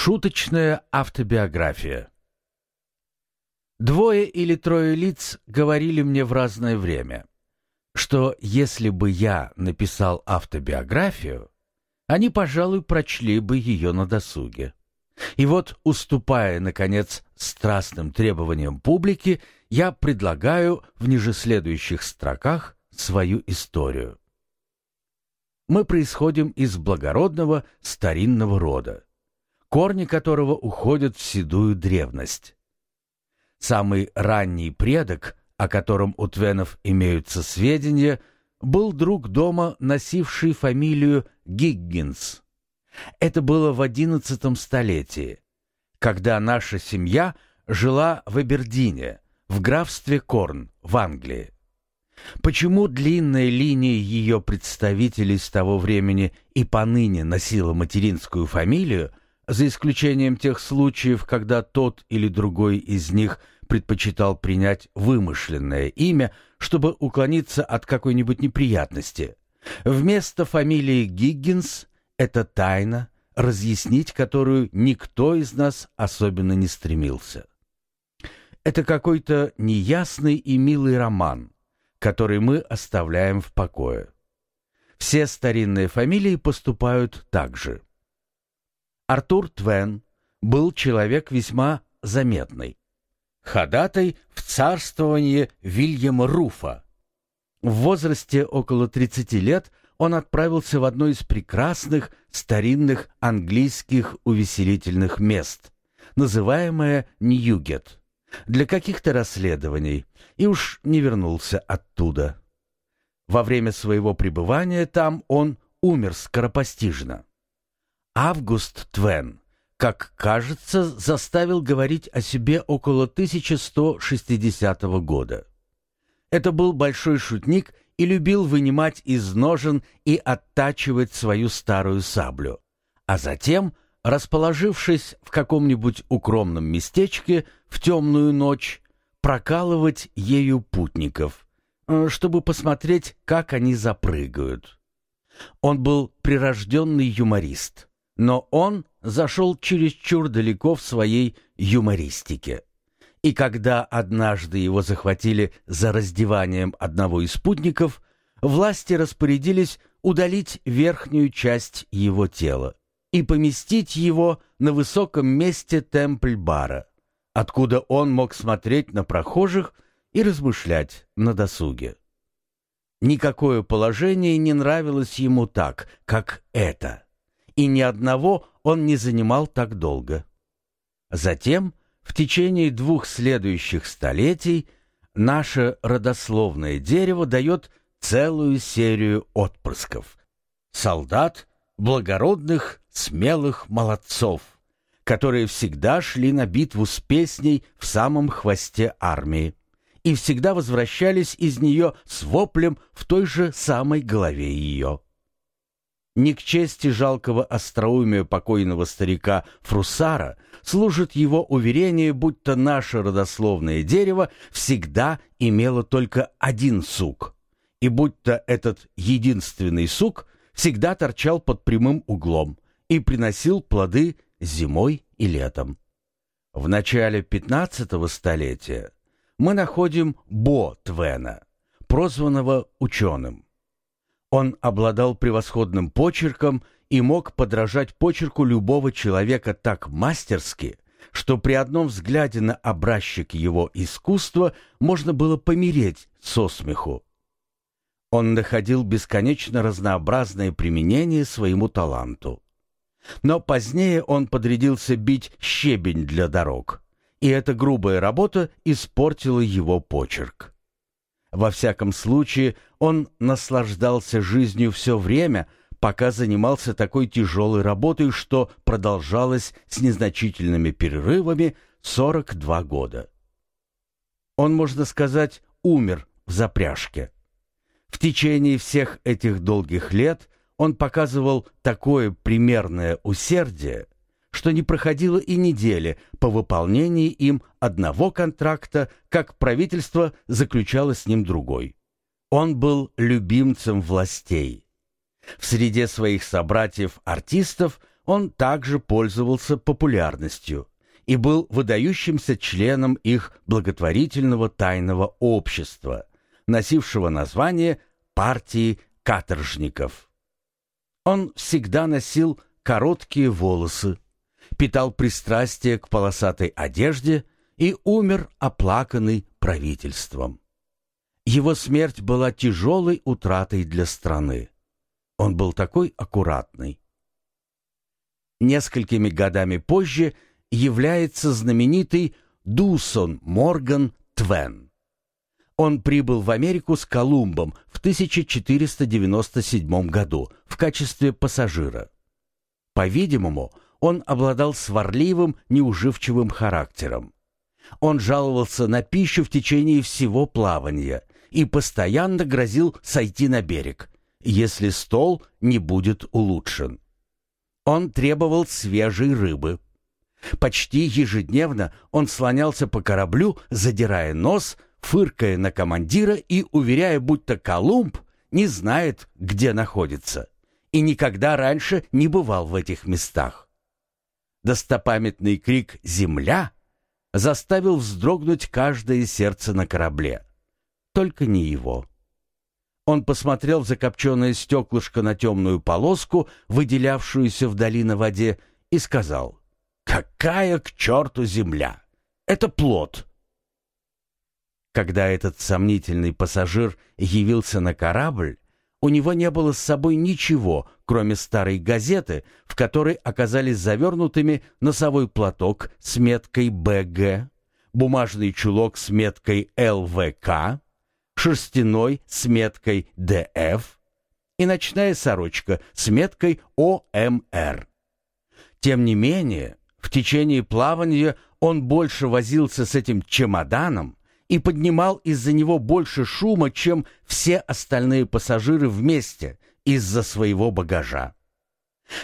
Шуточная автобиография. Двое или трое лиц говорили мне в разное время, что если бы я написал автобиографию, они, пожалуй, прочли бы ее на досуге. И вот, уступая, наконец, страстным требованиям публики, я предлагаю в ниже следующих строках свою историю. Мы происходим из благородного старинного рода корни которого уходят в седую древность. Самый ранний предок, о котором у Твенов имеются сведения, был друг дома, носивший фамилию Гиггинс. Это было в одиннадцатом столетии, когда наша семья жила в Эбердине, в графстве Корн, в Англии. Почему длинная линия ее представителей с того времени и поныне носила материнскую фамилию, за исключением тех случаев, когда тот или другой из них предпочитал принять вымышленное имя, чтобы уклониться от какой-нибудь неприятности. Вместо фамилии Гиггинс это тайна, разъяснить которую никто из нас особенно не стремился. Это какой-то неясный и милый роман, который мы оставляем в покое. Все старинные фамилии поступают так же. Артур Твен был человек весьма заметный. Ходатай в царствование Вильяма Руфа. В возрасте около 30 лет он отправился в одно из прекрасных старинных английских увеселительных мест, называемое Ньюгет, для каких-то расследований, и уж не вернулся оттуда. Во время своего пребывания там он умер скоропостижно. Август Твен, как кажется, заставил говорить о себе около 1160 года. Это был большой шутник и любил вынимать из ножен и оттачивать свою старую саблю. А затем, расположившись в каком-нибудь укромном местечке в темную ночь, прокалывать ею путников, э, чтобы посмотреть, как они запрыгают. Он был прирожденный юморист. Но он зашел чересчур далеко в своей юмористике. И когда однажды его захватили за раздеванием одного из спутников, власти распорядились удалить верхнюю часть его тела и поместить его на высоком месте темпль-бара, откуда он мог смотреть на прохожих и размышлять на досуге. Никакое положение не нравилось ему так, как это и ни одного он не занимал так долго. Затем, в течение двух следующих столетий, наше родословное дерево дает целую серию отпрысков. Солдат, благородных, смелых молодцов, которые всегда шли на битву с песней в самом хвосте армии и всегда возвращались из нее с воплем в той же самой голове ее. Не к чести жалкого остроумия покойного старика Фрусара служит его уверение, будто наше родословное дерево всегда имело только один сук, и будто этот единственный сук всегда торчал под прямым углом и приносил плоды зимой и летом. В начале пятнадцатого столетия мы находим Бо Твена, прозванного ученым. Он обладал превосходным почерком и мог подражать почерку любого человека так мастерски, что при одном взгляде на образчик его искусства можно было помереть со смеху. Он находил бесконечно разнообразное применение своему таланту. Но позднее он подрядился бить щебень для дорог, и эта грубая работа испортила его почерк. Во всяком случае, он наслаждался жизнью все время, пока занимался такой тяжелой работой, что продолжалось с незначительными перерывами 42 года. Он, можно сказать, умер в запряжке. В течение всех этих долгих лет он показывал такое примерное усердие, что не проходило и недели по выполнении им одного контракта, как правительство заключало с ним другой. Он был любимцем властей. В среде своих собратьев-артистов он также пользовался популярностью и был выдающимся членом их благотворительного тайного общества, носившего название «Партии каторжников». Он всегда носил короткие волосы, питал пристрастие к полосатой одежде и умер оплаканный правительством. Его смерть была тяжелой утратой для страны. Он был такой аккуратный. Несколькими годами позже является знаменитый Дусон Морган Твен. Он прибыл в Америку с Колумбом в 1497 году в качестве пассажира. По-видимому, он обладал сварливым, неуживчивым характером. Он жаловался на пищу в течение всего плавания и постоянно грозил сойти на берег, если стол не будет улучшен. Он требовал свежей рыбы. Почти ежедневно он слонялся по кораблю, задирая нос, фыркая на командира и уверяя, будто Колумб не знает, где находится и никогда раньше не бывал в этих местах. Достопамятный крик «Земля!» заставил вздрогнуть каждое сердце на корабле. Только не его. Он посмотрел в закопченное стеклышко на темную полоску, выделявшуюся вдали на воде, и сказал «Какая к черту земля! Это плод!» Когда этот сомнительный пассажир явился на корабль, у него не было с собой ничего, кроме старой газеты, в которой оказались завернутыми носовой платок с меткой «БГ», бумажный чулок с меткой «ЛВК», шерстяной с меткой «ДФ» и ночная сорочка с меткой «ОМР». Тем не менее, в течение плавания он больше возился с этим чемоданом, и поднимал из-за него больше шума, чем все остальные пассажиры вместе из-за своего багажа.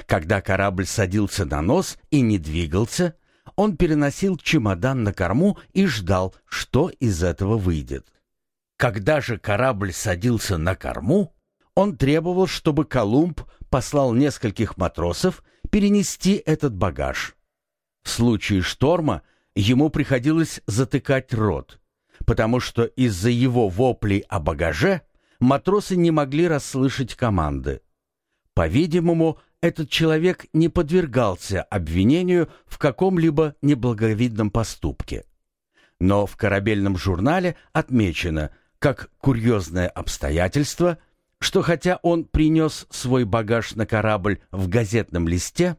Когда корабль садился на нос и не двигался, он переносил чемодан на корму и ждал, что из этого выйдет. Когда же корабль садился на корму, он требовал, чтобы Колумб послал нескольких матросов перенести этот багаж. В случае шторма ему приходилось затыкать рот, потому что из-за его воплей о багаже матросы не могли расслышать команды. По-видимому, этот человек не подвергался обвинению в каком-либо неблаговидном поступке. Но в корабельном журнале отмечено, как курьезное обстоятельство, что хотя он принес свой багаж на корабль в газетном листе,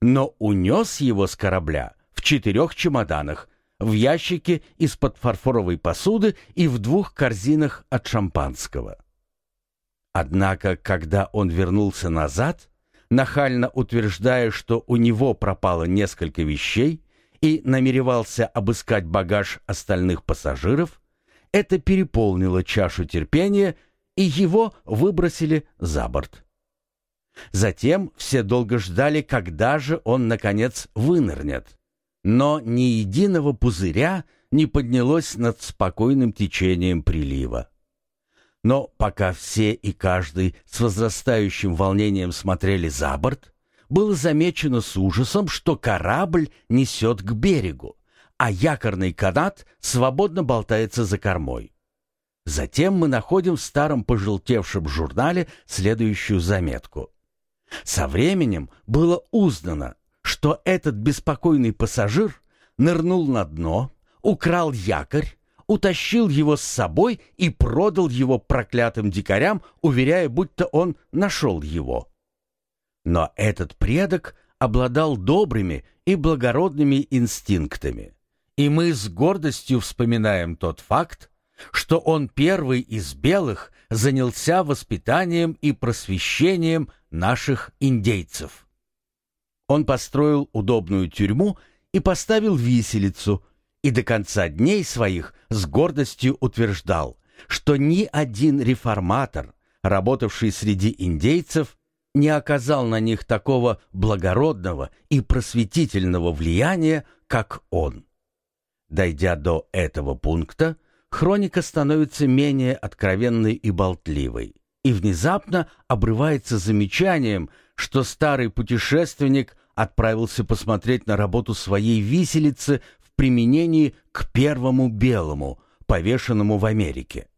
но унес его с корабля в четырех чемоданах в ящике из-под фарфоровой посуды и в двух корзинах от шампанского. Однако, когда он вернулся назад, нахально утверждая, что у него пропало несколько вещей и намеревался обыскать багаж остальных пассажиров, это переполнило чашу терпения, и его выбросили за борт. Затем все долго ждали, когда же он, наконец, вынырнет но ни единого пузыря не поднялось над спокойным течением прилива. Но пока все и каждый с возрастающим волнением смотрели за борт, было замечено с ужасом, что корабль несет к берегу, а якорный канат свободно болтается за кормой. Затем мы находим в старом пожелтевшем журнале следующую заметку. Со временем было узнано, что этот беспокойный пассажир нырнул на дно, украл якорь, утащил его с собой и продал его проклятым дикарям, уверяя, будто он нашел его. Но этот предок обладал добрыми и благородными инстинктами, и мы с гордостью вспоминаем тот факт, что он первый из белых занялся воспитанием и просвещением наших индейцев. Он построил удобную тюрьму и поставил виселицу, и до конца дней своих с гордостью утверждал, что ни один реформатор, работавший среди индейцев, не оказал на них такого благородного и просветительного влияния, как он. Дойдя до этого пункта, хроника становится менее откровенной и болтливой и внезапно обрывается замечанием, что старый путешественник отправился посмотреть на работу своей виселицы в применении к первому белому, повешенному в Америке.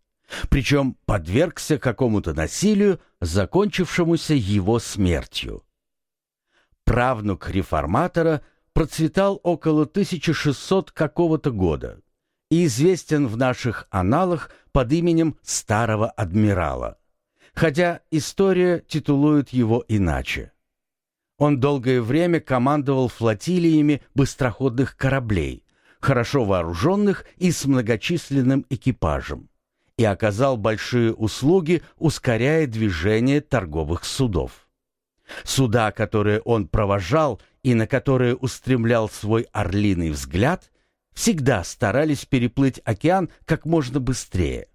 Причем подвергся какому-то насилию, закончившемуся его смертью. Правнук реформатора процветал около 1600 какого-то года и известен в наших аналах под именем Старого Адмирала, хотя история титулует его иначе. Он долгое время командовал флотилиями быстроходных кораблей, хорошо вооруженных и с многочисленным экипажем, и оказал большие услуги, ускоряя движение торговых судов. Суда, которые он провожал и на которые устремлял свой орлиный взгляд, всегда старались переплыть океан как можно быстрее.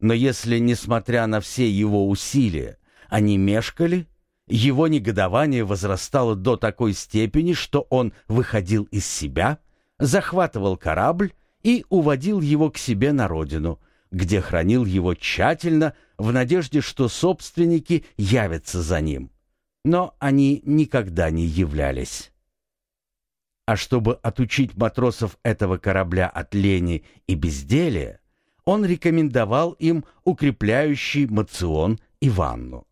Но если, несмотря на все его усилия, они мешкали, его негодование возрастало до такой степени, что он выходил из себя, захватывал корабль и уводил его к себе на родину, где хранил его тщательно в надежде, что собственники явятся за ним. Но они никогда не являлись. А чтобы отучить матросов этого корабля от лени и безделия, он рекомендовал им укрепляющий мацион и ванну.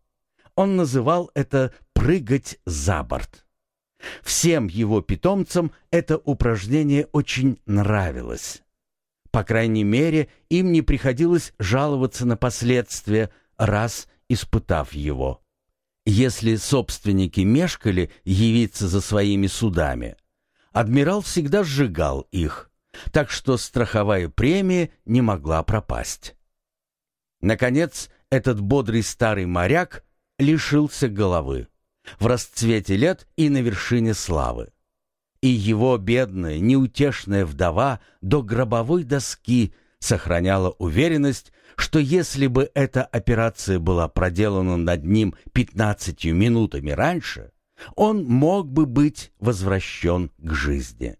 Он называл это «прыгать за борт». Всем его питомцам это упражнение очень нравилось. По крайней мере, им не приходилось жаловаться на последствия, раз испытав его. Если собственники мешкали явиться за своими судами, адмирал всегда сжигал их, так что страховая премия не могла пропасть. Наконец, этот бодрый старый моряк лишился головы в расцвете лет и на вершине славы. И его бедная, неутешная вдова до гробовой доски сохраняла уверенность, что если бы эта операция была проделана над ним пятнадцатью минутами раньше, он мог бы быть возвращен к жизни.